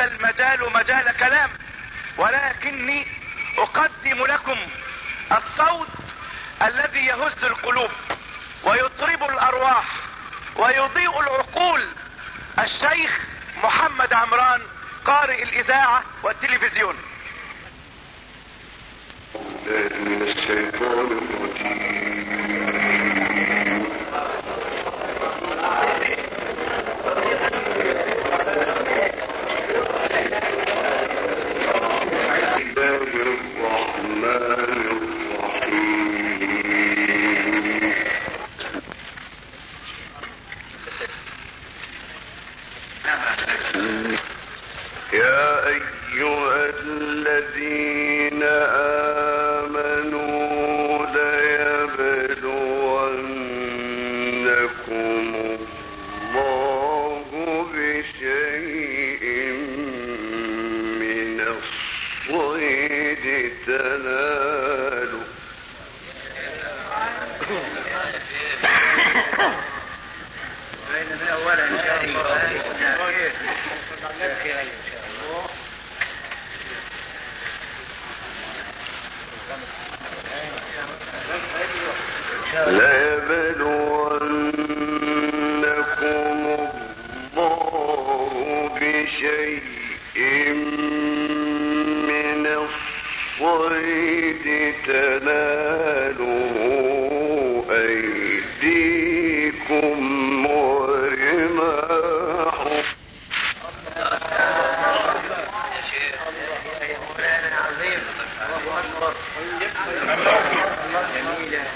المجال مجال كلام، ولكني اقدم لكم الصوت الذي يهز القلوب، ويطرب الارواح ويضيء العقول الشيخ محمد عمران، قارئ الاذاعة والتلفزيون من الشيطان المتين. ہوں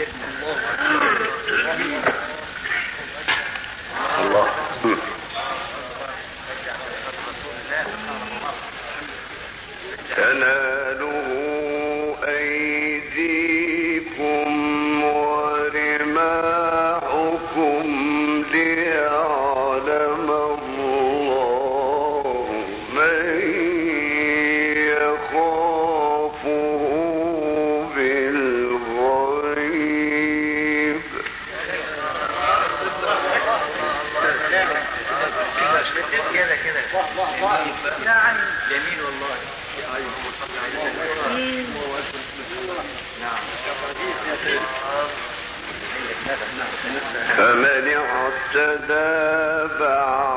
الله عليه وسلم فمن اعتدى بعد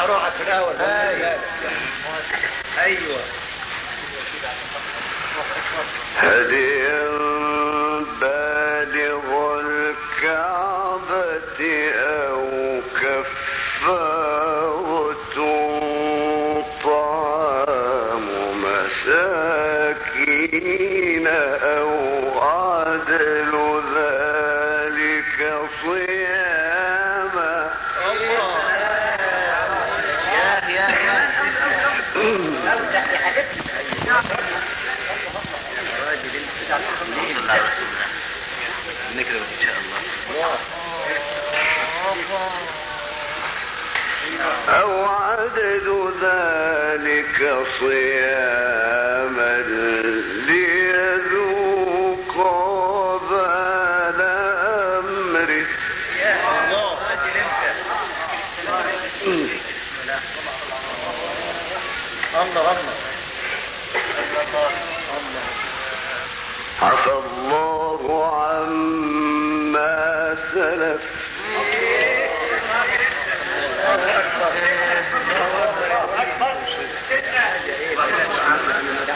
انا اروح اتناول ايوه هذه على رسول الله نكرم ان شاء الله أو عدد ذلك صيام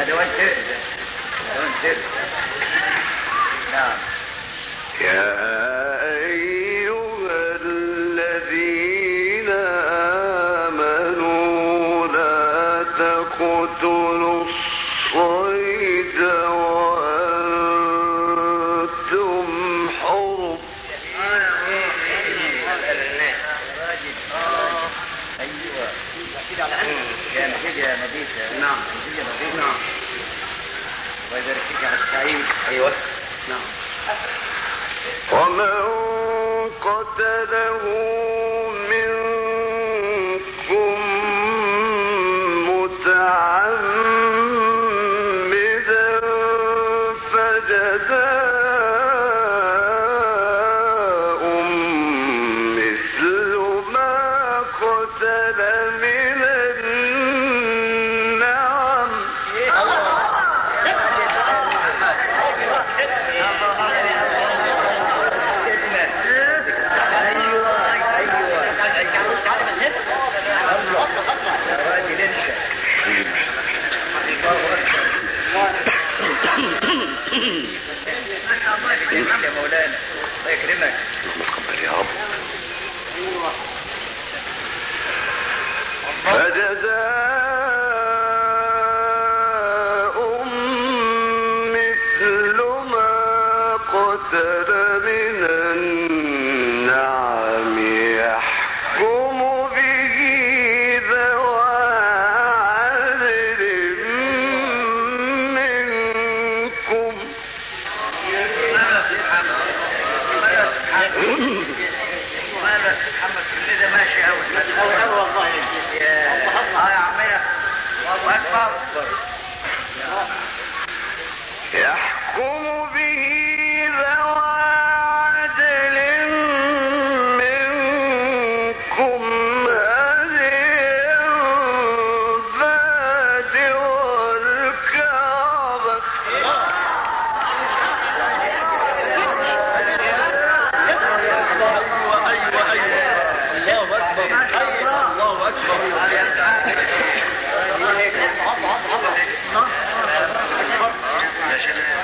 هذا الشرك نعم يا الجنسية نظيفة نعم۔ الجنسية نظيفة نعم۔ وإذا نعم۔ چلے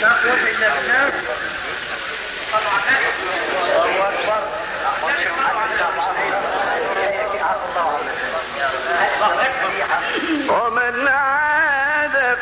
لا ومن عاد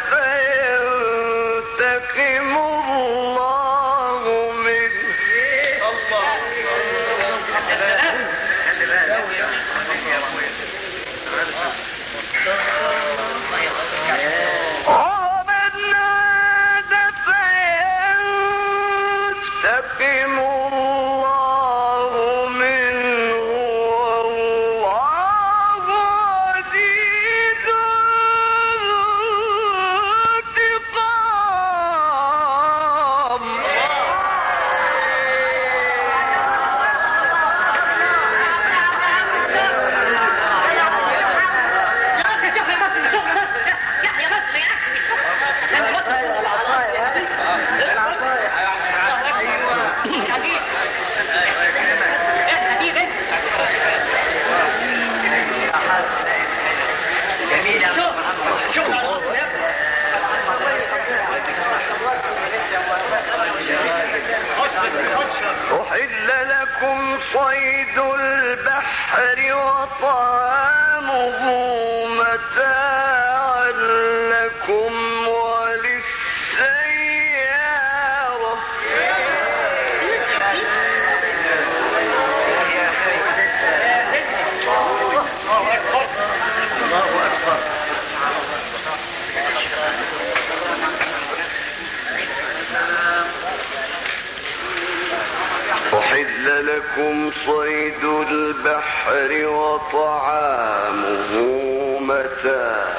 لكم صيد البحر وطعامه متاعا.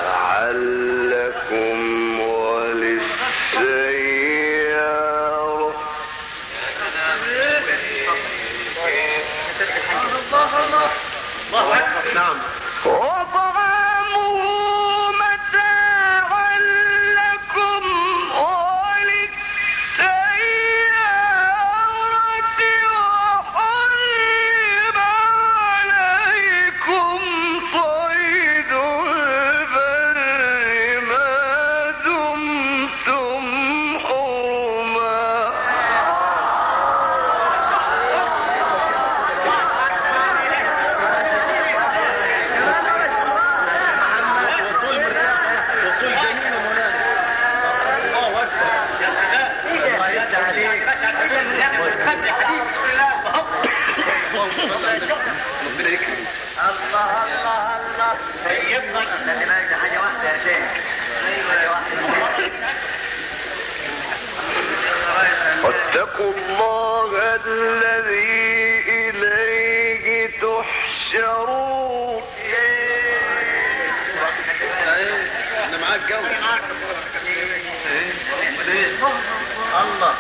الله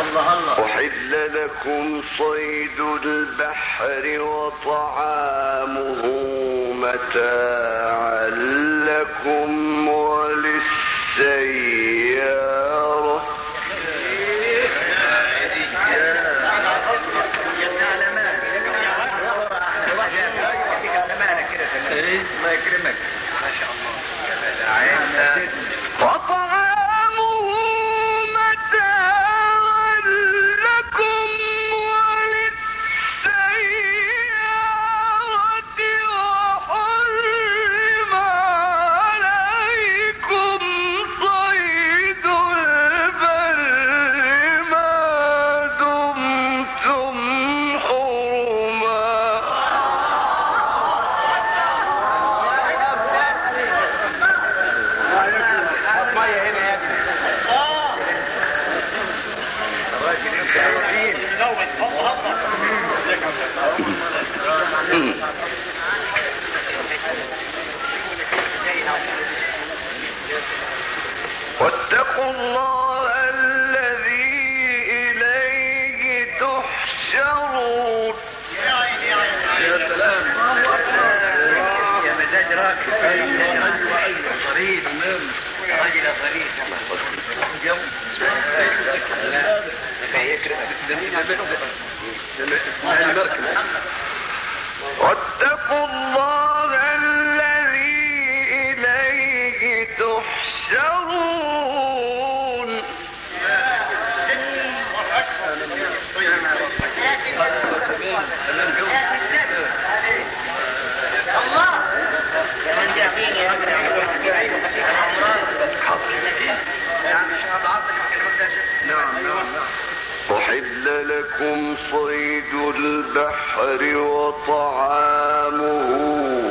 الله أحل لكم صيد البحر وطعامه متاعا لكم ولا ایک الاشتراك واتقوا الله الذي إليه تحشر أحل لكم صيد البحر وطعامه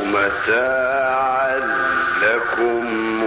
متاعا لكم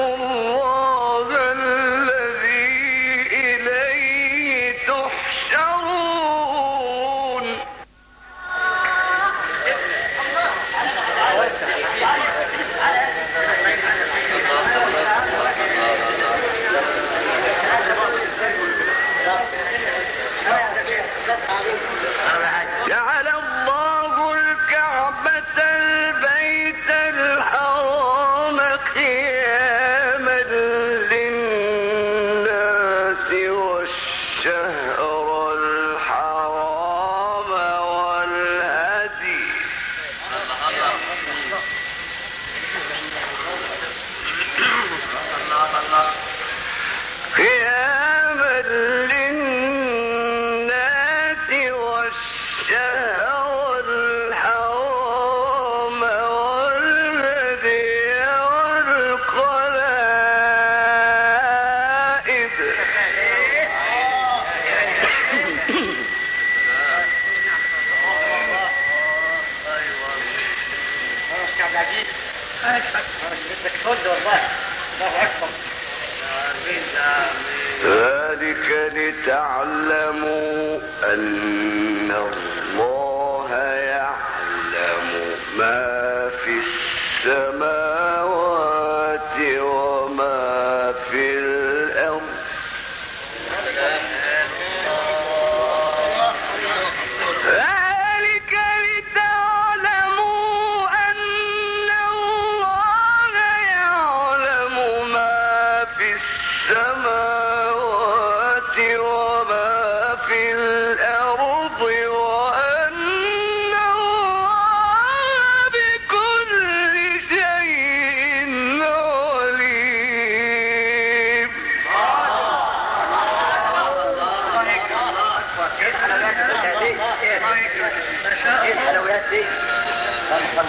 لكم لتعلموا أن الله يعلم ما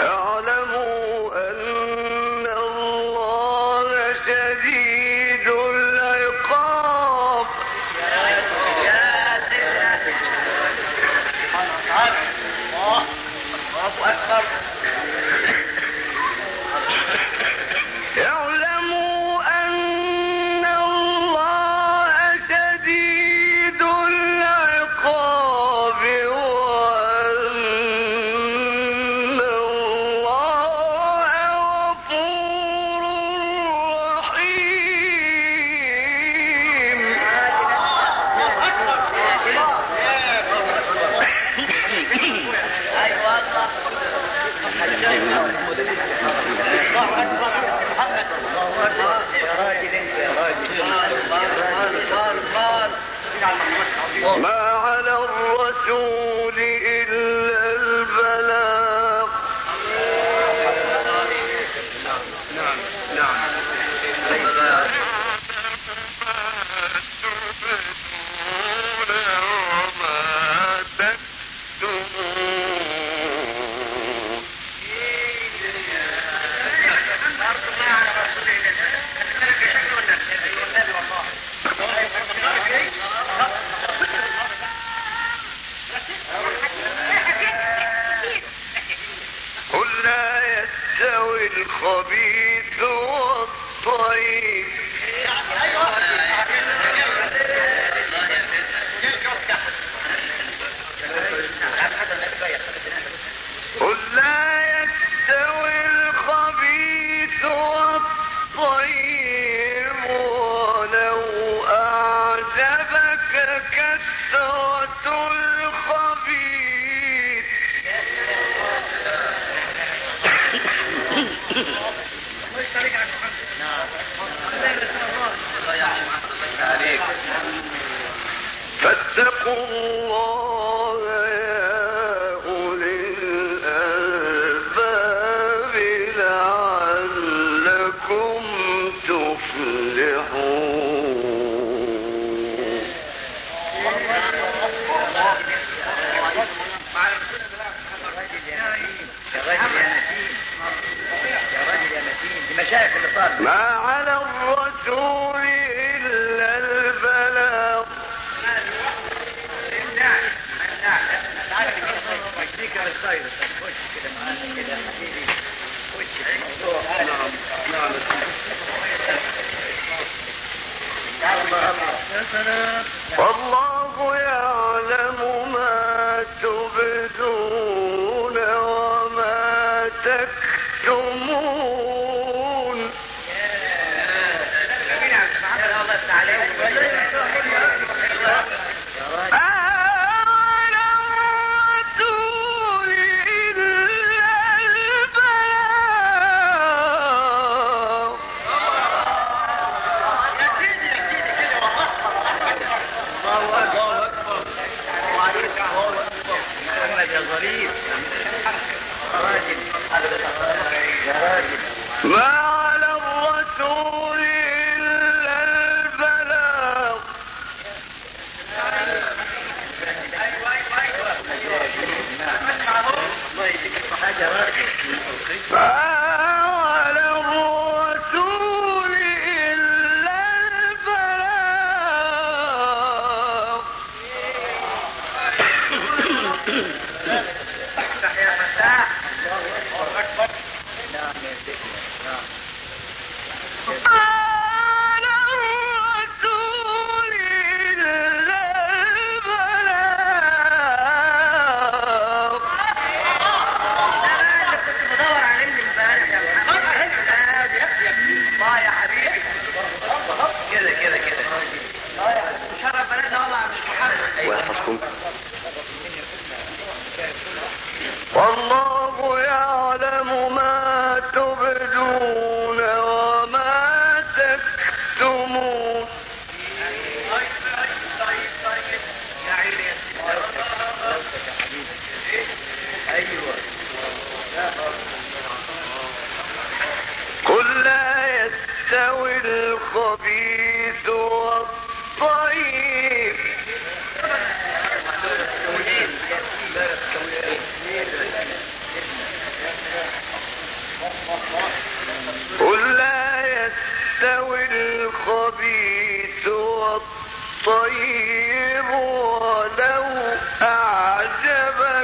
اعلموا أن الله شديد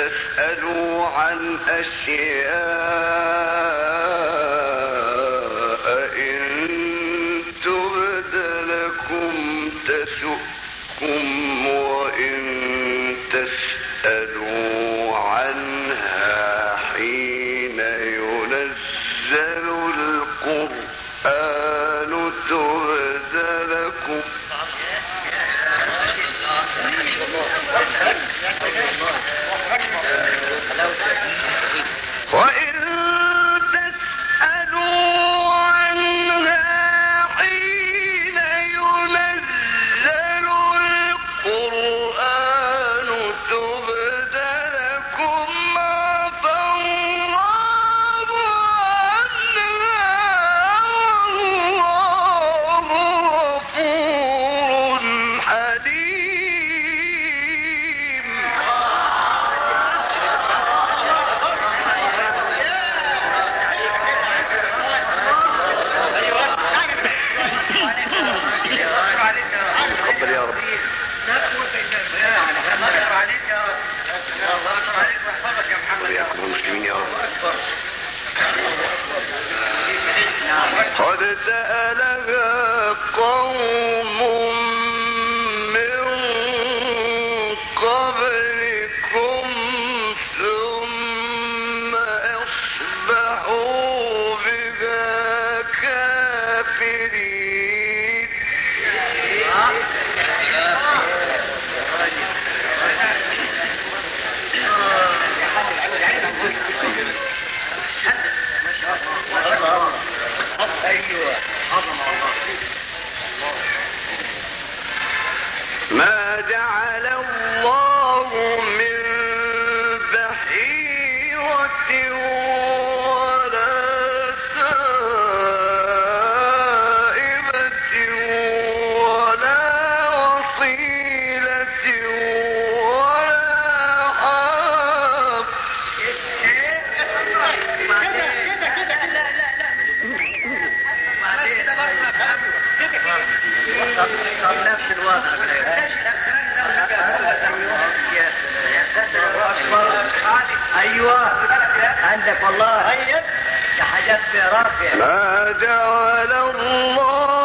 تسألوا عن أشياء إن تبد لكم تسؤكم عندك والله هيك كحاجات رافعه ما جعل الله